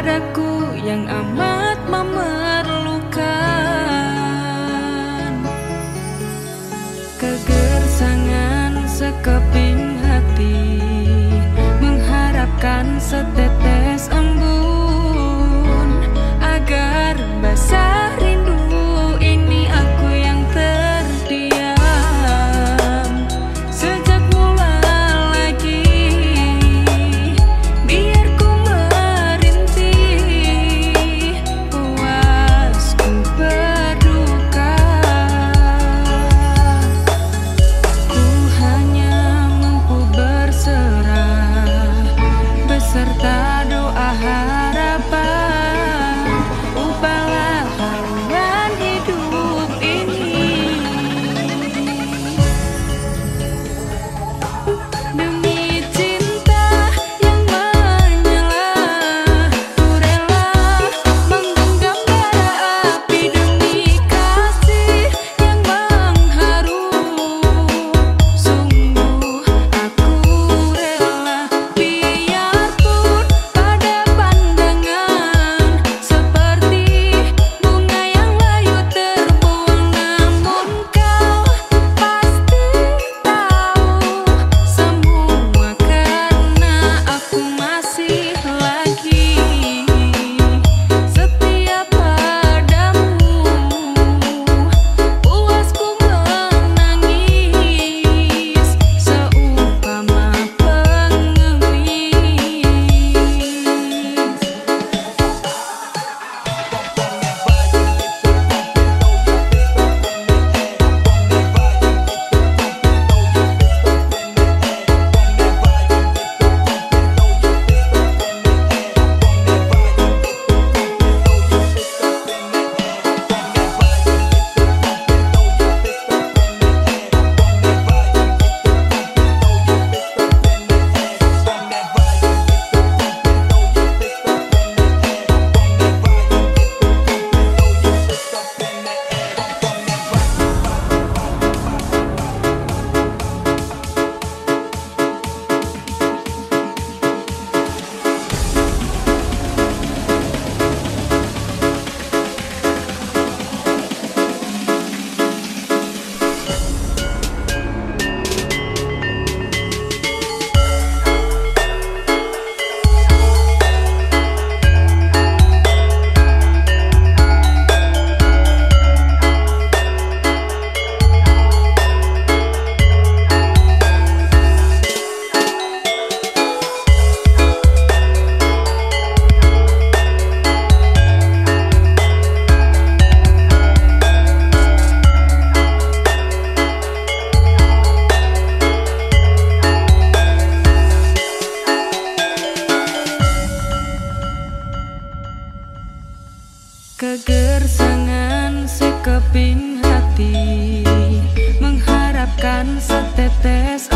padaku yang amat memerlukan. Kegersangan sekeping hati mengharapkan setetes embun agar basah rindu. Sekeping hati Mengharapkan setetes